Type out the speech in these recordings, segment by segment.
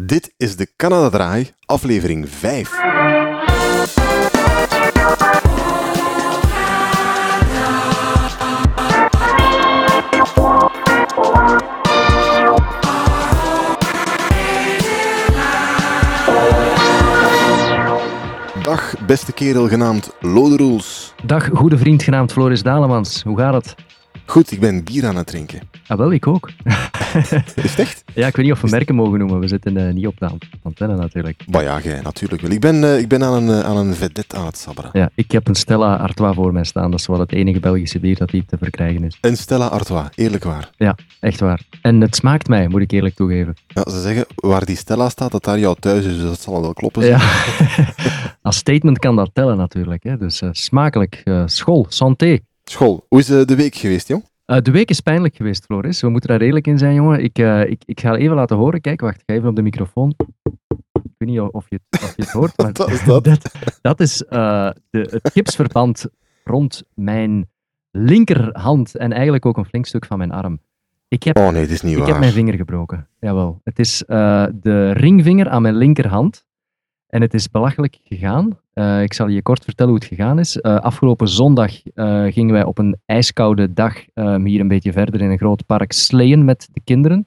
Dit is de Canada Draai, aflevering 5. Dag, beste kerel genaamd Lode. Dag, goede vriend genaamd Floris Dalemans. Hoe gaat het? Goed, ik ben bier aan het drinken. Ah, wel, ik ook. Is het echt? Ja, ik weet niet of we merken mogen noemen. We zitten eh, niet op de an- antenne natuurlijk. Maar ja, jij natuurlijk wel. Ik ben, eh, ik ben aan een, eh, aan een vedette aan het sabberen. Ja, ik heb een Stella Artois voor mij staan. Dat is wel het enige Belgische bier dat hier te verkrijgen is. Een Stella Artois, eerlijk waar. Echt waar. En het smaakt mij, moet ik eerlijk toegeven. Ja, ze zeggen, waar die Stella staat, dat daar jouw thuis is, dus dat zal wel kloppen. Ja. Als statement kan dat tellen natuurlijk. Hè. Dus smakelijk. school, santé. School, hoe is eh, de week geweest, jong? Eh, de week is pijnlijk geweest, Floris. We moeten daar redelijk in zijn, jongen. Ik, eh, ik, ik ga even laten horen. Kijk, wacht. Ik ga even op de microfoon. Ik weet niet of je het, of je het hoort, maar Wat is dat? dat, dat is de, het gipsverband rond mijn linkerhand en eigenlijk ook een flink stuk van mijn arm. Ik heb, Oh nee, het is niet ik waar. heb mijn vinger gebroken. Jawel. Het is de ringvinger aan mijn linkerhand. En het is belachelijk gegaan. Eh, ik zal je kort vertellen hoe het gegaan is. Eh, afgelopen zondag eh, gingen wij op een ijskoude dag ehm, hier een beetje verder in een groot park sleeën met de kinderen.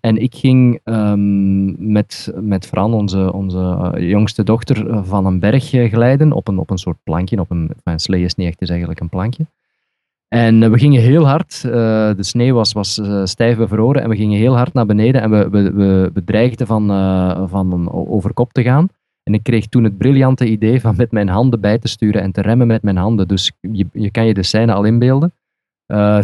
En ik ging ehm, met, met Fran, onze, onze jongste dochter, van een berg glijden op een, op een soort plankje. Op een, enfin, slee is niet echt, is eigenlijk een plankje. En eh, we gingen heel hard, eh, de sneeuw was, was eh, stijf bevroren en we gingen heel hard naar beneden en we, we, we, we dreigden van, eh, van over kop te gaan. En ik kreeg toen het briljante idee van met mijn handen bij te sturen en te remmen met mijn handen. Dus je, kan je de scène al inbeelden.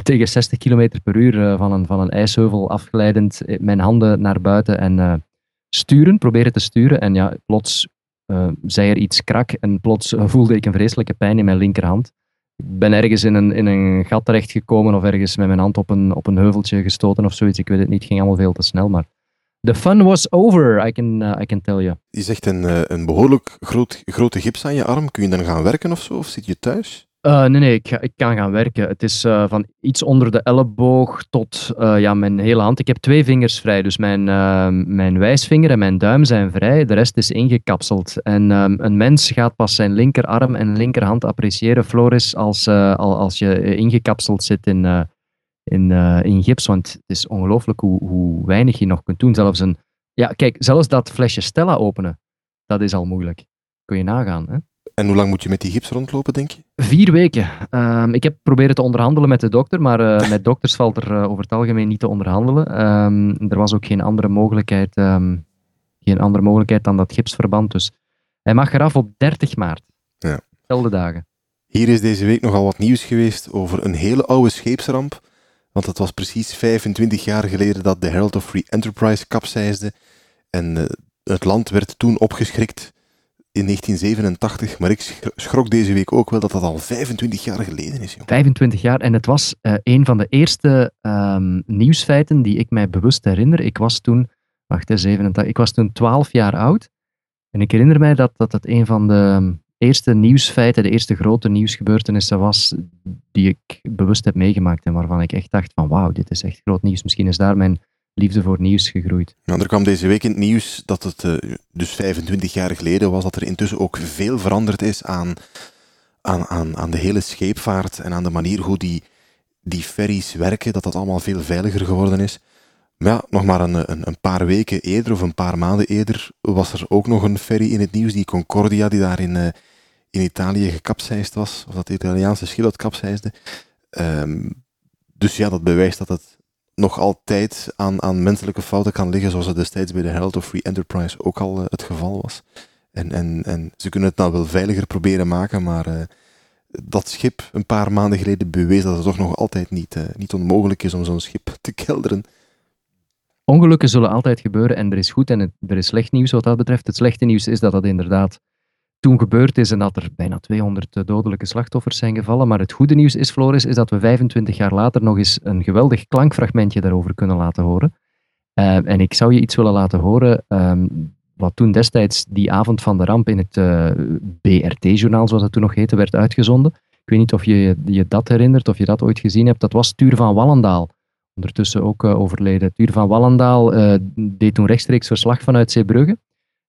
Tegen 60 km per uur van, een, van een ijsheuvel afglijdend, mijn handen naar buiten en sturen, proberen te sturen. En ja, plots zei er iets krak en plots voelde ik een vreselijke pijn in mijn linkerhand. Ben ergens in een, in een gat terechtgekomen of ergens met mijn hand op een, op een heuveltje gestoten of zoiets. Ik weet het niet, het ging allemaal veel te snel, maar... The fun was over, I can, uh, I can tell you. Je zegt een, eh, een behoorlijk groot, grote gips aan je arm. Kun je dan gaan werken of zo? Of zit je thuis? Uh, nee, nee, ik, ga- kan gaan werken. Het is eh, van iets onder de elleboog tot eh, ja, mijn hele hand. Ik heb twee vingers vrij, dus mijn, eh, mijn wijsvinger en mijn duim zijn vrij. De rest is ingekapseld. En ehm, een mens gaat pas zijn linkerarm en linkerhand appreciëren, Floris, als, eh, al, als je eh, ingekapseld zit in, eh, in, eh, in gips. Want het is ongelooflijk hoe, hoe weinig je nog kunt doen. Zelfs een, ja, kijk, zelfs dat flesje Stella openen, dat is al moeilijk. Kun je nagaan, hè? En hoe lang moet je met die gips rondlopen, denk je? Vier weken. Ehm, ik heb proberen te onderhandelen met de dokter, maar eh, met dokters valt er eh, over het algemeen niet te onderhandelen. Ehm, er was ook geen andere mogelijkheid, ehm, geen andere mogelijkheid dan dat gipsverband. Dus hij mag eraf op 30 maart. Ja. Zelfde dagen. Hier is deze week nogal wat nieuws geweest over een hele oude scheepsramp. Want het was precies 25 jaar geleden dat de Herald of Free Enterprise kapseisde. En eh, het land werd toen opgeschrikt in 1987. Maar ik schro- schrok deze week ook wel dat dat al 25 jaar geleden is. Joh. 25 jaar en het was eh, een van de eerste ehm, nieuwsfeiten die ik mij bewust herinner. Ik was toen, wacht hè, 87, ik was toen 12 jaar oud. En ik herinner mij dat dat het een van de eerste nieuwsfeiten, de eerste grote nieuwsgebeurtenissen was die ik bewust heb meegemaakt en waarvan ik echt dacht van wauw, dit is echt groot nieuws. Misschien is daar mijn liefde voor nieuws gegroeid. Nou, er kwam deze week in het nieuws dat het eh, dus 25 jaar geleden was, dat er intussen ook veel veranderd is aan, aan, aan, aan de hele scheepvaart en aan de manier hoe die, die ferries werken, dat dat allemaal veel veiliger geworden is. Maar ja, nog maar een, een, een paar weken eerder of een paar maanden eerder was er ook nog een ferry in het nieuws, die Concordia, die daar in, eh, in Italië gekapseisd was, of dat Italiaanse schip kapseisde. Ehm, dus ja, dat bewijst dat het nog altijd aan, aan menselijke fouten kan liggen, zoals het destijds bij de Herald of Free Enterprise ook al eh, het geval was. En, en, en ze kunnen het nou wel veiliger proberen maken, maar eh, dat schip een paar maanden geleden bewees dat het toch nog altijd niet, eh, niet onmogelijk is om zo'n schip te kelderen. Ongelukken zullen altijd gebeuren en er is goed en er is slecht nieuws wat dat betreft. Het slechte nieuws is dat dat inderdaad toen gebeurd is en dat er bijna 200 dodelijke slachtoffers zijn gevallen. Maar het goede nieuws is, Floris, is dat we 25 jaar later nog eens een geweldig klankfragmentje daarover kunnen laten horen. Eh, en ik zou je iets willen laten horen ehm, wat toen destijds die avond van de ramp in het eh, BRT-journaal, zoals het toen nog heette, werd uitgezonden. Ik weet niet of je je dat herinnert, of je dat ooit gezien hebt. Dat was Tuur van Wallendaal ondertussen ook overleden. Tuur van Wallendaal deed toen rechtstreeks verslag vanuit Zeebrugge.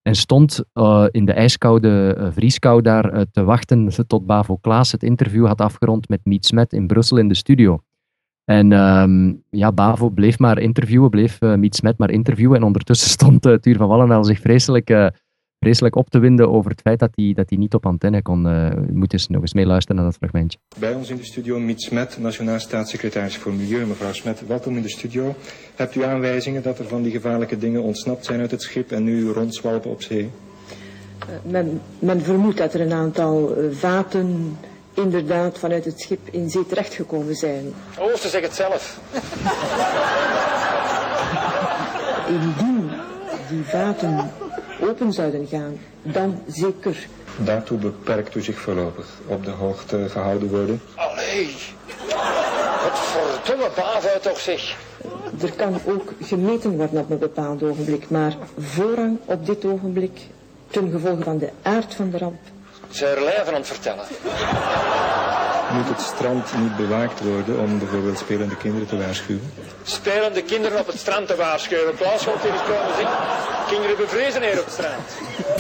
En stond in de ijskoude vrieskou daar te wachten tot Bavo Klaas het interview had afgerond met Miet Smet in Brussel in de studio. En ehm, ja, Bavo bleef maar interviewen, bleef Miet Smet maar interviewen. En ondertussen stond Tuur van Wallendaal zich vreselijk, vreselijk op te winden over het feit dat hij, dat hij niet op antenne kon. Uh, moet eens nog eens mee luisteren naar dat fragmentje. Bij ons in de studio Miet Smet, Nationaal Staatssecretaris voor Milieu. Mevrouw Smet, welkom in de studio. Hebt u aanwijzingen dat er van die gevaarlijke dingen ontsnapt zijn uit het schip en nu rondzwalpen op zee? Men, men vermoedt dat er een aantal vaten inderdaad vanuit het schip in zee terechtgekomen zijn. Ooster zegt het zelf. Indien die vaten open zouden gaan, dan zeker. Daartoe beperkt u zich voorlopig op de hoogte gehouden worden? Allee, wat verdomme bavo toch zeg. Er kan ook gemeten worden op een bepaald ogenblik, maar voorrang op dit ogenblik, ten gevolge van de aard van de ramp, ze er lijven aan het vertellen. Moet het strand niet bewaakt worden om bijvoorbeeld spelende kinderen te waarschuwen? Spelende kinderen op het strand te waarschuwen. Klaas komt hier eens komen zien. Kinderen bevrezen hier op het strand.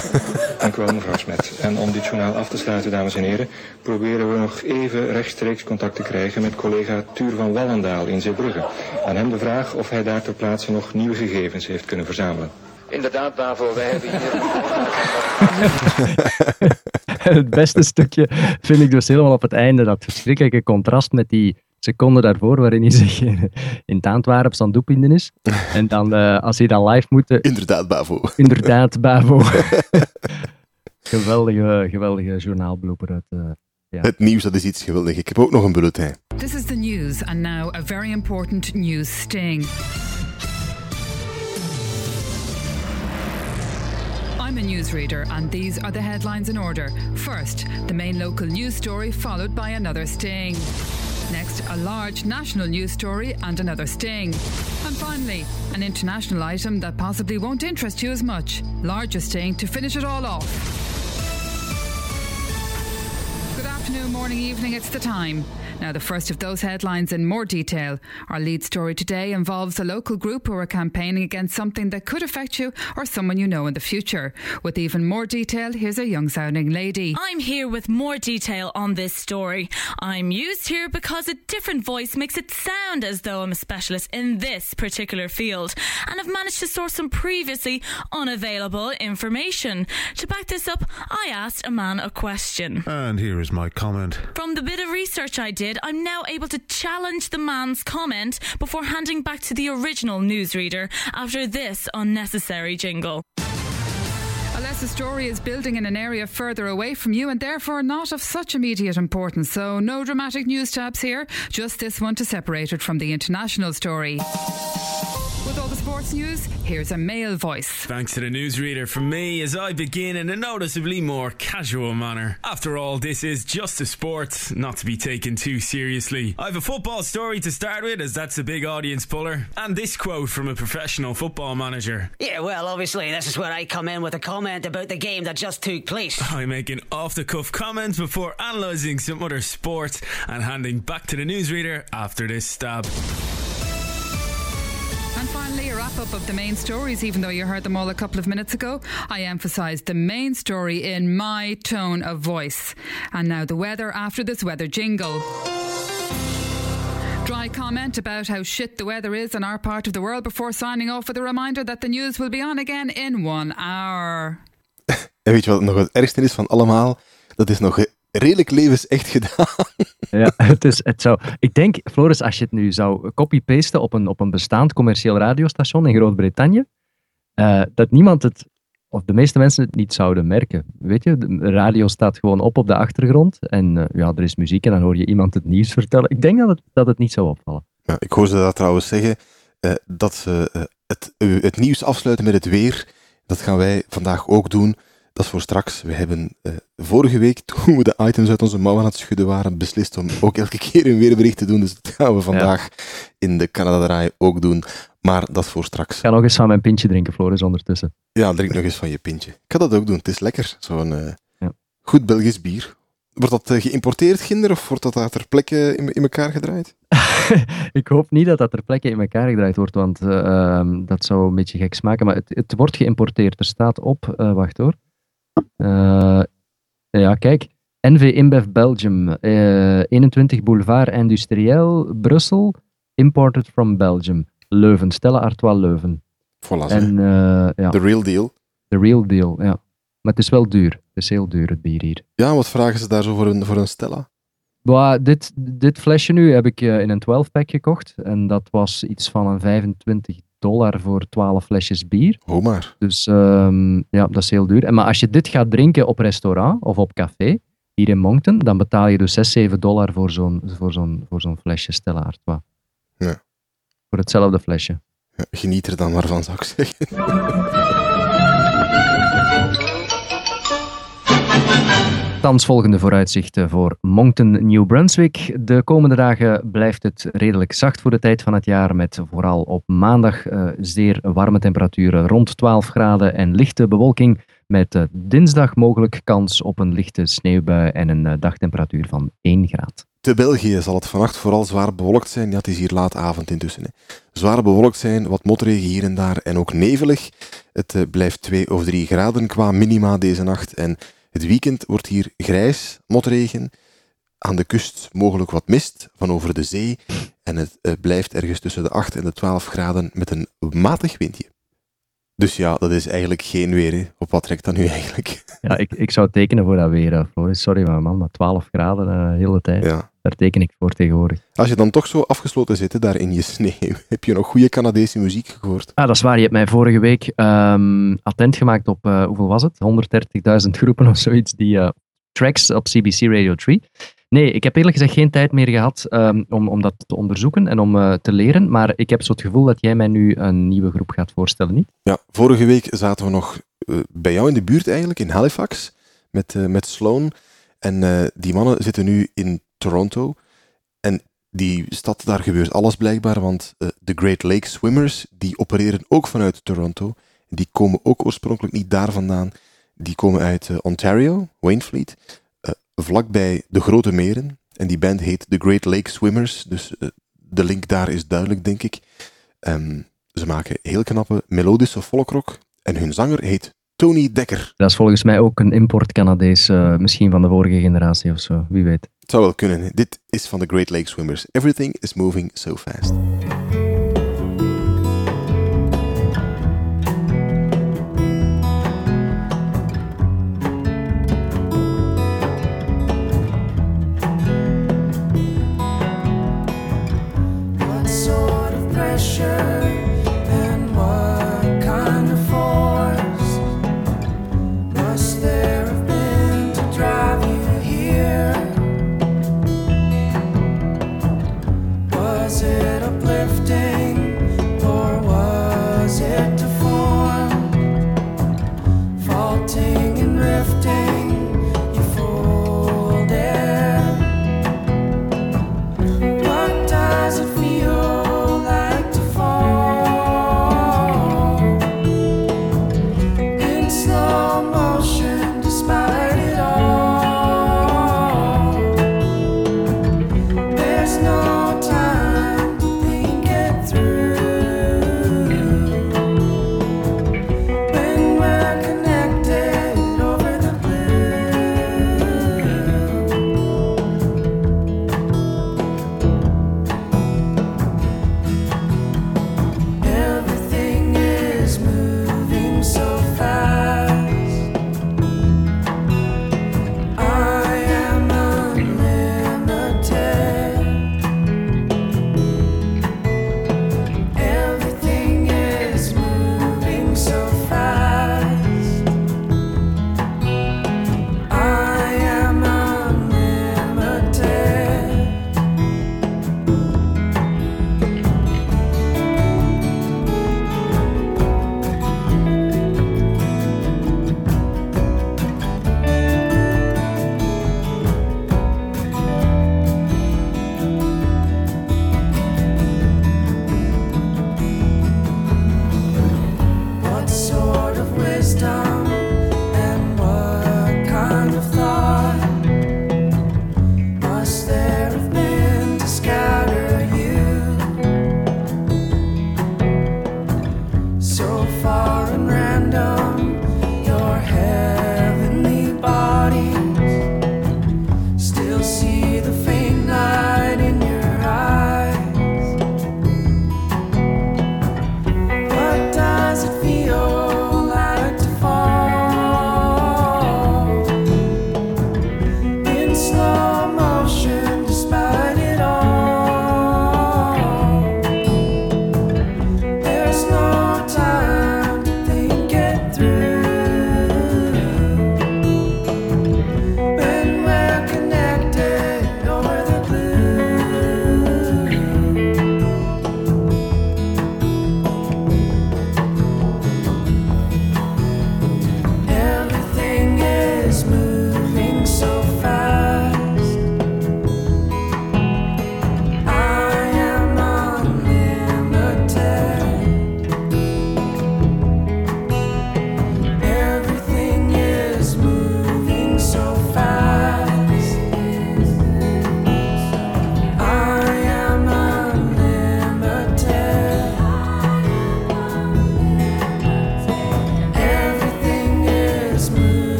Dank u wel, mevrouw Smet. En om dit journaal af te sluiten, dames en heren, proberen we nog even rechtstreeks contact te krijgen met collega Tuur van Wallendaal in Zeebrugge. Aan hem de vraag of hij daar ter plaatse nog nieuwe gegevens heeft kunnen verzamelen. Inderdaad, Bavo, wij hebben hier... het beste stukje vind ik dus helemaal op het einde, dat verschrikkelijke contrast met die seconde daarvoor, waarin hij zich in het Antwerp aan doepinden is. En dan, uh, als hij dan live moet... Uh, inderdaad, Bavo. Inderdaad, Bavo. geweldige, geweldige journaalblooper uit... Uh, ja. Het nieuws, dat is iets geweldig. Ik heb ook nog een bulletin. This is the news, and now a very important news sting. I'm a newsreader, and these are the headlines in order. First, the main local news story, followed by another sting. Next, a large national news story and another sting. And finally, an international item that possibly won't interest you as much. Larger sting to finish it all off. Good afternoon, morning, evening, it's the time. Now, the first of those headlines in more detail. Our lead story today involves a local group who are campaigning against something that could affect you or someone you know in the future. With even more detail, here's a young sounding lady. I'm here with more detail on this story. I'm used here because a different voice makes it sound as though I'm a specialist in this particular field, and I've managed to source some previously unavailable information. To back this up, I asked a man a question. And here is my comment. From the bit of research I did, I'm now able to challenge the man's comment before handing back to the original newsreader after this unnecessary jingle. Unless a story is building in an area further away from you and therefore not of such immediate importance. So, no dramatic news tabs here, just this one to separate it from the international story. With all the sports news, here's a male voice. Thanks to the newsreader from me as I begin in a noticeably more casual manner. After all, this is just a sport, not to be taken too seriously. I have a football story to start with, as that's a big audience puller, and this quote from a professional football manager. Yeah, well, obviously, this is where I come in with a comment about the game that just took place. I make an off the cuff comment before analysing some other sport and handing back to the newsreader after this stab. Finally, a wrap up of the main stories, even though you heard them all a couple of minutes ago. I emphasised the main story in my tone of voice. And now the weather after this weather jingle. Dry comment about how shit the weather is in our part of the world before signing off with a reminder that the news will be on again in one hour. en weet je wat nog het ergste is van allemaal? Dat is nog redelijk levensecht gedaan. Ja, het is, het zou, ik denk, Floris, als je het nu zou copy-pasten op een, op een bestaand commercieel radiostation in Groot-Brittannië, uh, dat niemand het, of de meeste mensen het niet zouden merken. Weet je, de radio staat gewoon op op de achtergrond en uh, ja, er is muziek en dan hoor je iemand het nieuws vertellen. Ik denk dat het, dat het niet zou opvallen. Ja, ik hoor ze dat trouwens zeggen, uh, dat ze het, het nieuws afsluiten met het weer. Dat gaan wij vandaag ook doen. Dat is voor straks. We hebben uh, vorige week, toen we de items uit onze mouwen aan het schudden waren, beslist om ook elke keer een weerbericht te doen. Dus dat gaan we vandaag ja. in de Canada Draai ook doen. Maar dat is voor straks. Ik ga nog eens van mijn pintje drinken, Floris, ondertussen. Ja, drink nog eens van je pintje. Ik ga dat ook doen. Het is lekker. Zo'n uh, ja. goed Belgisch bier. Wordt dat eh, geïmporteerd, ginder, of wordt dat daar ter plekke in, in elkaar gedraaid? ik hoop niet dat dat ter plekke in elkaar gedraaid wordt, want eh, ehm, dat zou een beetje gek smaken. Maar het, het wordt geïmporteerd. Er staat op, eh, wacht hoor. Eh, ja, kijk. NV InBev Belgium, eh, 21 Boulevard Industriel, Brussel, imported from Belgium. Leuven, Stella Artois Leuven. Voilà. En eh, ja, The real deal. the real deal, ja. Maar het is wel duur. Het is heel duur, het bier hier. Ja, wat vragen ze daar zo voor een, voor een Stella? Maar dit, dit flesje nu heb ik eh, in een 12-pack gekocht. En dat was iets van een 25 dollar voor 12 flesjes bier. Ho maar. Dus ehm, ja, dat is heel duur. En, maar als je dit gaat drinken op restaurant of op café, hier in Moncton, dan betaal je dus 6, 7 dollar voor zo'n, voor zo'n, voor zo'n flesje Stella Artois. Ja. Voor hetzelfde flesje. Ja, Geniet er dan maar van, zou ik zeggen. Thans volgende vooruitzichten voor Moncton, New Brunswick. De komende dagen blijft het redelijk zacht voor de tijd van het jaar, met vooral op maandag eh, zeer warme temperaturen rond 12 graden en lichte bewolking, met eh, dinsdag mogelijk kans op een lichte sneeuwbui en een eh, dagtemperatuur van 1 graad. Te België zal het vannacht vooral zwaar bewolkt zijn. Ja, het is hier laat avond intussen. Hè. Zwaar bewolkt zijn, wat motregen hier en daar en ook nevelig. Het blijft 2 of 3 graden qua minima deze nacht. En het weekend wordt hier grijs, motregen. Aan de kust mogelijk wat mist van over de zee. En het eh, blijft ergens tussen de 8 en de 12 graden met een matig windje. Dus ja, dat is eigenlijk geen weer. Hè. Op wat trekt dat nu eigenlijk? Ja, ik, ik zou tekenen voor dat weer, Floris. Sorry, maar man, maar 12 graden eh, de hele tijd. Ja. Daar teken ik voor tegenwoordig. Als je dan toch zo afgesloten zit hè, daar in je sneeuw, heb je nog goede Canadese muziek gehoord? Ah, dat is waar. Je hebt mij vorige week ehm, attent gemaakt op, eh, hoeveel was het? 130.000 groepen of zoiets, die eh, tracks op CBC Radio 3. Nee, ik heb eerlijk gezegd geen tijd meer gehad ehm, om, om dat te onderzoeken en om eh, te leren. Maar ik heb zo het gevoel dat jij mij nu een nieuwe groep gaat voorstellen, niet? Ja, vorige week zaten we nog bij jou in de buurt eigenlijk, in Halifax, met, met Sloan. En die mannen zitten nu in Toronto. En die stad, daar gebeurt alles blijkbaar, want eh, de Great Lake Swimmers, die opereren ook vanuit Toronto. Die komen ook oorspronkelijk niet daar vandaan. Die komen uit eh, Ontario, Waynfleet, eh, vlakbij de Grote Meren. En die band heet The Great Lake Swimmers, dus de link daar is duidelijk, denk ik. Ehm, ze maken heel knappe melodische folkrock. En hun zanger heet Tony Dekker. Dat is volgens mij ook een import-Canadees, eh, misschien van de vorige generatie of zo, wie weet. Het zou wel kunnen. Dit is van de Great Lake Swimmers. Everything is moving so fast.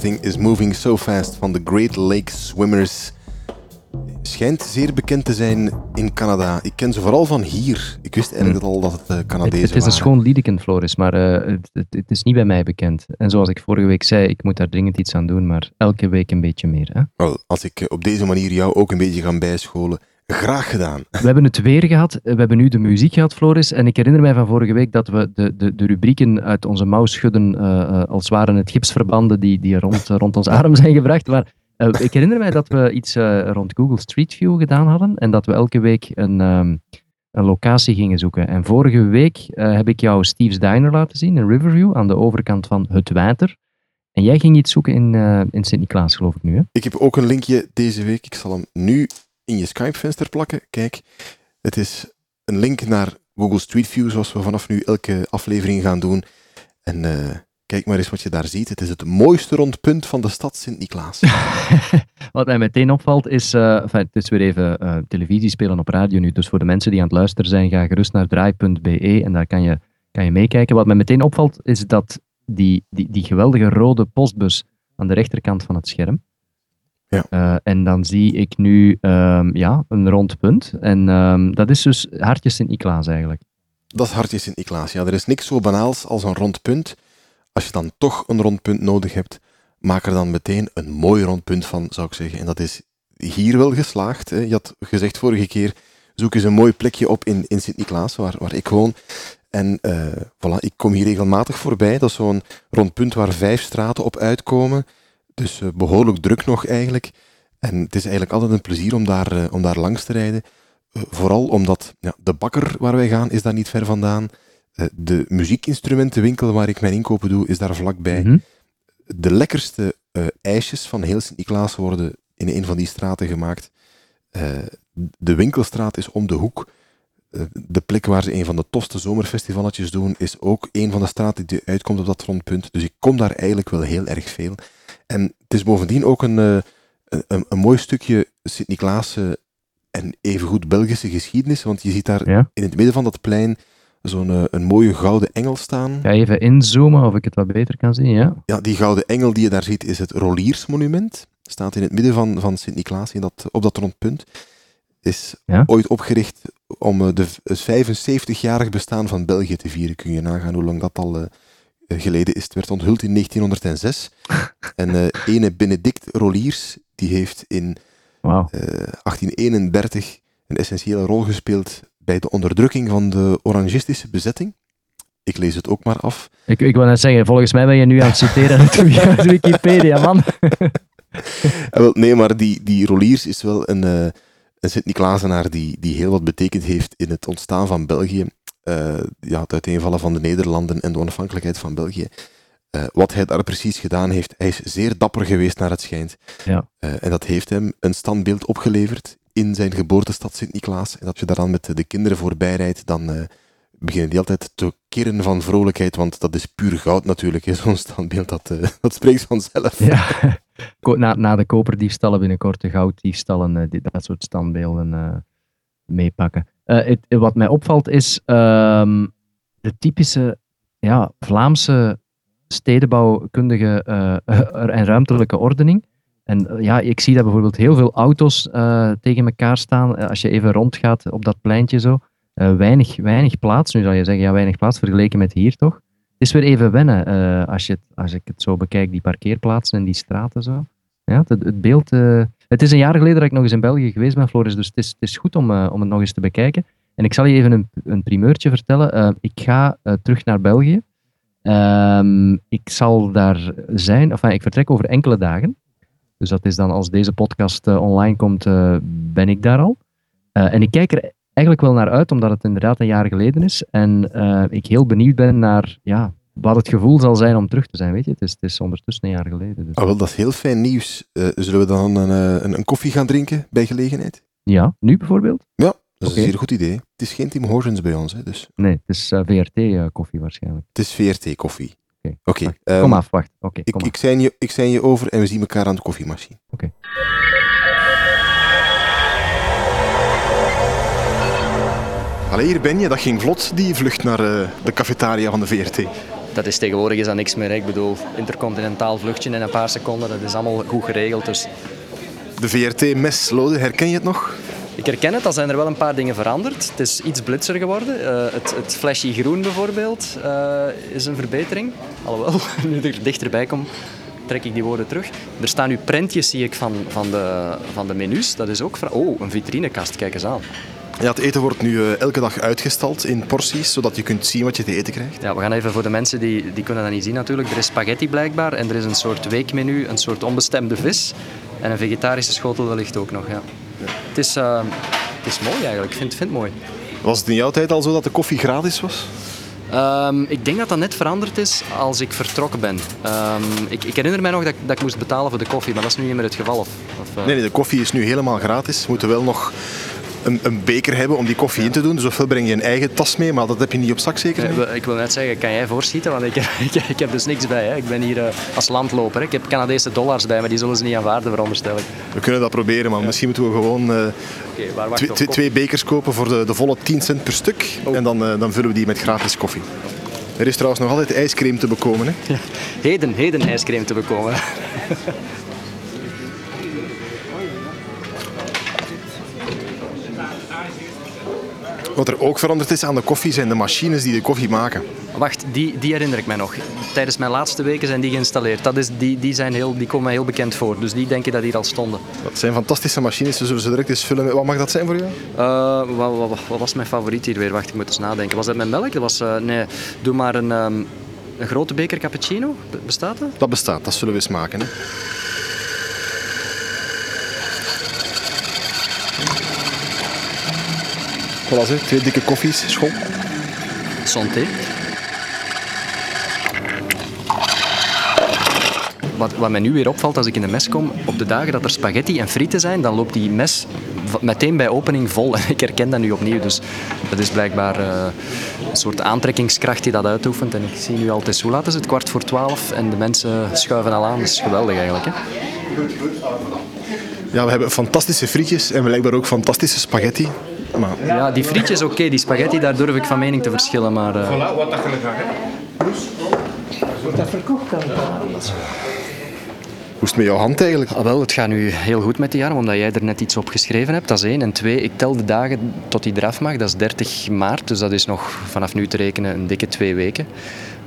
Everything is Moving So Fast van de Great Lake Swimmers. Schijnt zeer bekend te zijn in Canada. Ik ken ze vooral van hier. Ik wist eigenlijk al dat het uh, Canadezen Het, het is een waren. schoon liedeken, Floris, maar eh, het, het, het is niet bij mij bekend. En zoals ik vorige week zei, ik moet daar dringend iets aan doen, maar elke week een beetje meer. Hè? Wel, als ik eh, op deze manier jou ook een beetje ga bijscholen, graag gedaan. We hebben het weer gehad, we hebben nu de muziek gehad, Floris. En ik herinner mij van vorige week dat we de, de, de rubrieken uit onze mouw schudden, eh, eh, als waren het gipsverbanden die, die rond, rond ons arm zijn gebracht. Maar eh, ik herinner mij dat we iets eh, rond Google Street View gedaan hadden en dat we elke week een, ehm, een locatie gingen zoeken. En vorige week eh, heb ik jou Steve's Diner laten zien in Riverview, aan de overkant van het water. En jij ging iets zoeken in, eh, in Sint-Niklaas, geloof ik nu. Hè? Ik heb ook een linkje deze week. Ik zal hem nu in je Skype-venster plakken. Kijk, het is een link naar Google Street View, zoals we vanaf nu elke aflevering gaan doen. En eh, kijk maar eens wat je daar ziet. Het is het mooiste rondpunt van de stad Sint-Niklaas. Wat mij meteen opvalt is, eh, enfin, het is weer even eh, televisie spelen op radio nu, dus voor de mensen die aan het luisteren zijn, ga gerust naar draai.be en daar kan je, kan je meekijken. Wat mij meteen opvalt is dat die, die, die geweldige rode postbus aan de rechterkant van het scherm, Ja. Eh, en dan zie ik nu ehm, ja, een rond punt en ehm, dat is dus Hartje Sint-Niklaas eigenlijk. Dat is hartje Sint-Niklaas. Ja, er is niks zo banaals als een rond punt. Als je dan toch een rond punt nodig hebt, maak er dan meteen een mooi rond punt van, zou ik zeggen. En dat is hier wel geslaagd. Hè. Je had gezegd vorige keer, zoek eens een mooi plekje op in, in Sint-Niklaas, waar, waar ik woon. En eh, voilà, ik kom hier regelmatig voorbij. Dat is zo'n rond punt waar vijf straten op uitkomen. Dus eh, behoorlijk druk nog eigenlijk. En het is eigenlijk altijd een plezier om daar, eh, om daar langs te rijden. Eh, vooral omdat ja, de bakker waar wij gaan is daar niet ver vandaan. De muziekinstrumentenwinkel waar ik mijn inkopen doe is daar vlakbij. Mhm. De lekkerste eh, ijsjes van heel Sint-Niklaas worden in een van die straten gemaakt. De winkelstraat is om de hoek. De plek waar ze een van de tofste zomerfestivaletjes doen, is ook een van de straten die uitkomt op dat rondpunt. Dus ik kom daar eigenlijk wel heel erg veel. En het is bovendien ook een, eh, een, een, een mooi stukje Sint-Niklaas en evengoed Belgische geschiedenis, want je ziet daar Ja. in het midden van dat plein zo'n eh, een mooie gouden engel staan. Ga even inzoomen of ik het wat beter kan zien, ja. Ja, die gouden engel die je daar ziet is het Roliersmonument. Staat in het midden van, van Sint-Niklaas in dat, op dat rondpunt. Is Ja. ooit opgericht om eh, de het 75-jarig bestaan van België te vieren. Kun je nagaan hoe lang dat al eh, eh, geleden is. Het werd onthuld in 1906. en eh, ene Benedict Roliers, die heeft in Wauw. eh, 1831 een essentiële rol gespeeld bij de onderdrukking van de orangistische bezetting. Ik lees het ook maar af. Ik, ik wil net zeggen, volgens mij ben je nu aan het citeren uit Wikipedia, man. Eh, wel, nee, maar die, die Roliers is wel een, eh een Sint-Niklaasenaar die, die heel wat betekend heeft in het ontstaan van België. Eh, ja, het uiteenvallen van de Nederlanden en de onafhankelijkheid van België. Eh, wat hij daar precies gedaan heeft, hij is zeer dapper geweest naar het schijnt. Ja. Eh, en dat heeft hem een standbeeld opgeleverd in zijn geboortestad Sint-Niklaas. En als je daar dan met de kinderen voorbij rijdt, dan eh, beginnen die altijd te kirren van vrolijkheid, want dat is puur goud natuurlijk, zo'n standbeeld. Dat, dat spreekt vanzelf. Ja. Na, na de koperdiefstallen binnenkort de gouddiefstallen, dit- dat soort standbeelden meepakken. Eh, wat mij opvalt is ehm, de typische ja, Vlaamse stedenbouwkundige eh, en ruimtelijke ordening. En eh, ja, ik zie dat bijvoorbeeld heel veel auto's tegen elkaar staan. Als je even rondgaat op dat pleintje zo. Weinig, weinig plaats. Nu zou je zeggen, ja, weinig plaats vergeleken met hier toch? Het is weer even wennen als, je als ik het zo bekijk, die parkeerplaatsen en die straten zo. Ja, het, het beeld... het is een jaar geleden dat ik nog eens in België geweest ben, Floris, dus het is, het is goed om, eh, om het nog eens te bekijken. En ik zal je even een, een primeurtje vertellen. Eh, ik ga eh, terug naar België. Ehm, ik zal daar zijn, enfin, ik vertrek over enkele dagen. Dus dat is dan als deze podcast online komt, ben ik daar al. En ik kijk er eigenlijk wel naar uit, omdat het inderdaad een jaar geleden is. En ik heel benieuwd ben naar ja, wat het gevoel zal zijn om terug te zijn. Weet je, het is, het is ondertussen een jaar geleden. Dus. Ah, wel, dat is heel fijn nieuws. Eh, zullen we dan een, eh, een, een koffie gaan drinken bij gelegenheid? Ja, nu bijvoorbeeld? Ja, dat is een zeer goed idee. Het is geen Tim Hortons bij ons, hè, dus Nee, het is eh, VRT-koffie waarschijnlijk. het is VRT-koffie. Oké, ehm, kom af, wacht. Oké, Ik, kom ik, zijn je, ik zijn je over en we zien elkaar aan de koffiemachine. Oké. Allee, hier ben je. Dat ging vlot, die vlucht naar de cafetaria van de VRT. Dat is tegenwoordig is dat niks meer. hè. Ik bedoel, intercontinentaal vluchtje in een paar seconden, dat is allemaal goed geregeld. Dus De VRT-mes, Lode, herken je het nog? ik herken het, al zijn er wel een paar dingen veranderd. Het is iets blitzer geworden. Eh, het, het flashy groen bijvoorbeeld eh, is een verbetering. Alhoewel, nu ik er dichterbij kom, trek ik die woorden terug. Er staan nu prentjes, zie ik, van, van, de, van de menus. Dat is ook... Oh, een vitrinekast, kijk eens aan. Ja, het eten wordt nu eh, elke dag uitgestald in porties, zodat je kunt zien wat je te eten krijgt. Ja, we gaan even voor de mensen die, die kunnen dat niet zien natuurlijk. Er is spaghetti blijkbaar en er is een soort weekmenu, een soort onbestemde vis. En een vegetarische schotel wellicht ook nog, ja. Het, is, eh, het is mooi eigenlijk, ik vind, vind het mooi. Was het in jouw tijd al zo dat de koffie gratis was? Ehm, ik denk dat dat net veranderd is als ik vertrokken ben. Ehm, ik, ik herinner mij nog dat, ik- dat ik moest betalen voor de koffie, maar dat is nu niet meer het geval. Of, of, eh, Nee, nee, de koffie is nu helemaal gratis. We moeten wel nog een, een beker hebben om die koffie in te doen. Dus ofwel breng je een eigen tas mee, maar dat heb je niet op zak zeker? Ik wil- Ik wil net zeggen, kan jij voorschieten? Want ik, ik, ik heb dus niks bij. Hè. Ik ben hier eh, als landloper. Hè. Ik heb Canadese dollars bij, maar die zullen ze niet aanvaarden, veronderstel ik. We kunnen dat proberen, maar misschien moeten we gewoon eh, twee, bekers kopen voor de, de volle 10 cent per stuk. En dan, eh, dan vullen we die met gratis koffie. Er is trouwens nog altijd ijscream te bekomen. Hè? Heden, heden ijscream te bekomen. Wat er ook veranderd is aan de koffie zijn de machines die de koffie maken. Wacht, die, die herinner ik mij nog. Tijdens mijn laatste weken zijn die geïnstalleerd. Dat is, die, die, zijn heel, die komen mij heel bekend voor. Dus die denken dat hier al stonden. Dat zijn fantastische machines, we zullen ze direct eens vullen. met- Wat mag dat zijn voor jou? Eh, wat, wat, wat was mijn favoriet hier weer? Wacht, ik moet eens nadenken. Was dat met melk? Dat was, eh, nee, doe maar een, ehm, een grote beker cappuccino. Be- Bestaat dat? Dat bestaat, dat zullen we eens maken. Hè? Voilà, twee dikke koffies, schoon. Santé. Wat, wat mij nu weer opvalt als ik in de mes kom, op de dagen dat er spaghetti en frieten zijn, dan loopt die mes meteen bij opening vol. En ik herken dat nu opnieuw. Dus dat is blijkbaar eh, een soort aantrekkingskracht die dat uitoefent. En ik zie nu al, hoe laat is het? Kwart voor twaalf en de mensen schuiven al aan. Dat is geweldig eigenlijk. Hè? Ja, we hebben fantastische frietjes en blijkbaar ook fantastische spaghetti. Maar Ja, die frietjes oké, die spaghetti, daar durf ik van mening te verschillen. Maar, eh, Voilà, wat dat je graag Wordt dat verkocht dan? hoe is het met jouw hand eigenlijk? Ah, wel, het gaat nu heel goed met die arm, omdat jij er net iets op geschreven hebt. Dat is één. En twee, ik tel de dagen tot hij eraf mag. Dat is 30 maart, dus dat is nog vanaf nu te rekenen een dikke twee weken.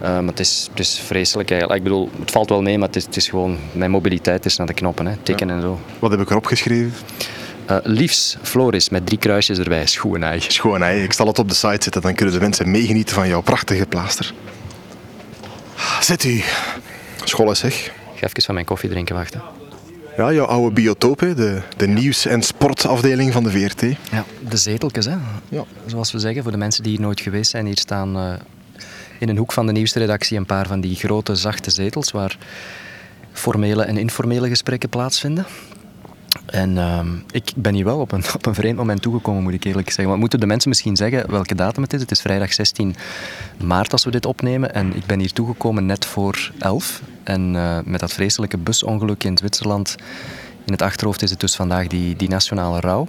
Eh, maar het is, het is vreselijk eigenlijk. Ik bedoel, het valt wel mee, maar het is, het is gewoon... Mijn mobiliteit is naar de knoppen, hè. tikken en zo. Wat heb ik erop geschreven? Eh, Liefs Floris, met drie kruisjes erbij. Schoon, hè? ik zal het op de site zetten, dan kunnen de mensen meegenieten van jouw prachtige plaaster. Zet u. School is zeg. Ik ga even van mijn koffie drinken, wachten. Ja, jouw oude biotoop, hè, de, de nieuws- en sportafdeling van de VRT. Ja, de zeteltjes, hè. Ja. Zoals we zeggen, voor de mensen die hier nooit geweest zijn, hier staan eh, in een hoek van de nieuwsredactie een paar van die grote, zachte zetels waar formele en informele gesprekken plaatsvinden. En ehm, ik ben hier wel op een, op een vreemd moment toegekomen, moet ik eerlijk zeggen. Want moeten de mensen misschien zeggen welke datum het is? Het is vrijdag 16 maart als we dit opnemen. En ik ben hier toegekomen net voor 11. En eh, met dat vreselijke busongeluk in Zwitserland in het achterhoofd is het dus vandaag die, die nationale rouw.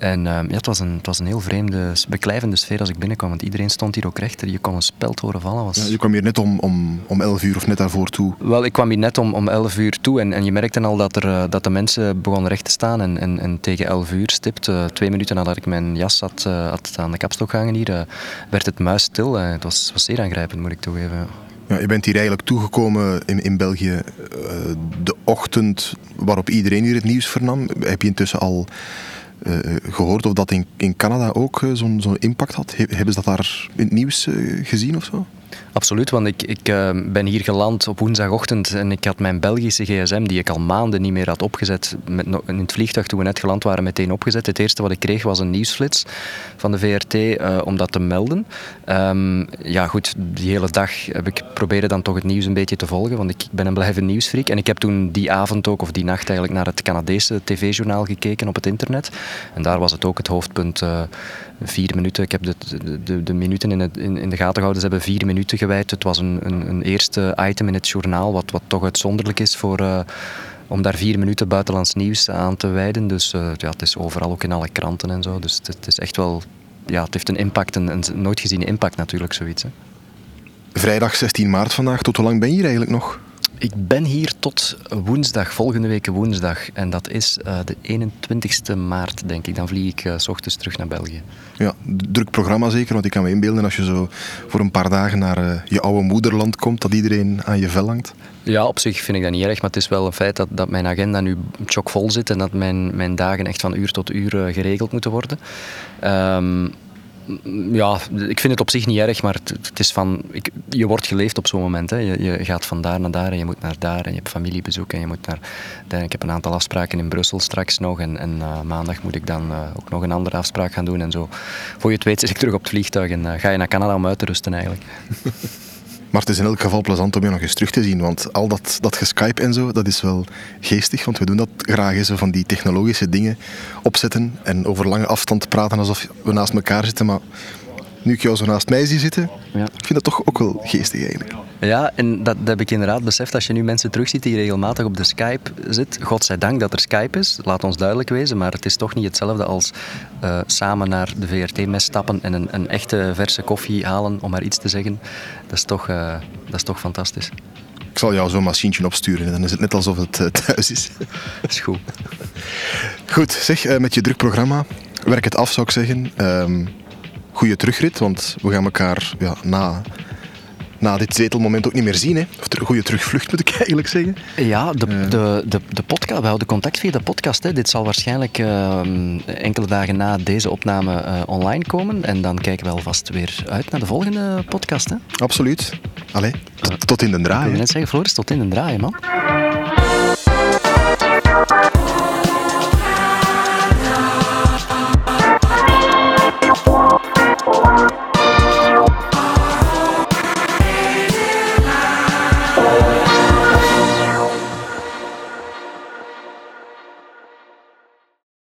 En ehm, ja, het, was een, het was een heel vreemde, beklijvende sfeer als ik binnenkwam. Want iedereen stond hier ook rechter. Je kon een speld horen vallen. Was... Ja, je kwam hier net om, om, om 11 uur of net daarvoor toe. Wel, ik kwam hier net om, om 11 uur toe en, en je merkte al dat, er, eh, dat de mensen begonnen recht te staan. En, en, en tegen 11 uur stipt, twee minuten nadat ik mijn jas had, eh, had aan de kapstok gehangen hier, eh, werd het muisstil. Eh, het was, was zeer aangrijpend, moet ik toegeven. ja. Je bent hier eigenlijk toegekomen in, in België de ochtend waarop iedereen hier het nieuws vernam. Heb je intussen al gehoord of dat in, in Canada ook eh, zo'n impact had? He- hebben ze dat daar in het nieuws eh, gezien of zo? Absoluut, want ik, ik eh, ben hier geland op woensdagochtend en ik had mijn Belgische gsm, die ik al maanden niet meer had opgezet, met, in het vliegtuig toen we net geland waren, meteen opgezet. Het eerste wat ik kreeg was een nieuwsflits van de VRT eh, om dat te melden. Ehm, ja goed, die hele dag heb ik proberen dan toch het nieuws een beetje te volgen, want ik ben een blijven nieuwsfreak. En ik heb toen die avond ook, of die nacht eigenlijk, naar het Canadese tv-journaal gekeken op het internet. En daar was het ook het hoofdpunt eh, vier minuten. Ik heb de, de, de, minuten in, het, in, in de gaten gehouden. Ze hebben vier minuten gewijd. Het was een, een, een eerste item in het journaal, wat, wat toch uitzonderlijk is voor, eh, om daar vier minuten buitenlands nieuws aan te wijden. Dus eh, ja, het is overal ook in alle kranten en zo. Dus het, is echt wel... Ja, het heeft een impact, een, nooit geziene impact natuurlijk, zoiets. Hè. Vrijdag 16 maart vandaag. Tot hoe lang ben je hier eigenlijk nog? Ik ben hier tot woensdag, volgende week woensdag. En dat is uh, de 21ste maart, denk ik. Dan vlieg ik uh, s ochtends terug naar België. Ja, druk programma zeker, want ik kan me inbeelden als je zo voor een paar dagen naar uh, je oude moederland komt, dat iedereen aan je vel hangt. Ja, op zich vind ik dat niet erg, maar het is wel een feit dat, dat mijn agenda nu chockvol zit en dat mijn, mijn dagen echt van uur tot uur geregeld moeten worden. Um, ja, ik vind het op zich niet erg, maar het, is van, ik, je wordt geleefd op zo'n moment. Hè. Je, je, gaat van daar naar daar en je moet naar daar en je hebt familiebezoek en je moet naar... Ik heb een aantal afspraken in Brussel straks nog en, en uh, maandag moet ik dan uh, ook nog een andere afspraak gaan doen en zo. Voor je het weet zit ik terug op het vliegtuig en uh, ga je naar Canada om uit te rusten eigenlijk. Maar het is in elk geval plezant om je nog eens terug te zien. Want al dat, dat geskype en zo, dat is wel geestig. Want we doen dat graag eens, van die technologische dingen opzetten. En over lange afstand praten alsof we naast elkaar zitten. Maar nu ik jou zo naast mij zie zitten, ja. ik vind dat toch ook wel geestig eigenlijk. Ja, en dat, dat, heb ik inderdaad beseft als je nu mensen terugziet die regelmatig op de Skype zit. Godzijdank dat er Skype is, laat ons duidelijk wezen, maar het is toch niet hetzelfde als uh, samen naar de VRT-mes stappen en een, een, echte verse koffie halen, om maar iets te zeggen. Dat is toch, uh, dat is toch fantastisch. Ik zal jou zo'n machientje opsturen, dan is het net alsof het uh, thuis is. Dat is goed. Goed, zeg, met je druk programma, werk het af zou ik zeggen. Um, goede terugrit, want we gaan elkaar ja, na, na dit zetelmoment ook niet meer zien. Hè. Of een goede terugvlucht moet ik eigenlijk zeggen. Ja, de, uh. de, de, de podcast, we houden contact via de podcast. Hè. Dit zal waarschijnlijk uh, enkele dagen na deze opname uh, online komen. En dan kijken we alvast weer uit naar de volgende podcast. Hè. Absoluut. Allee, tot in de draai. Ik wil net zeggen, Floris, tot in de draai, man.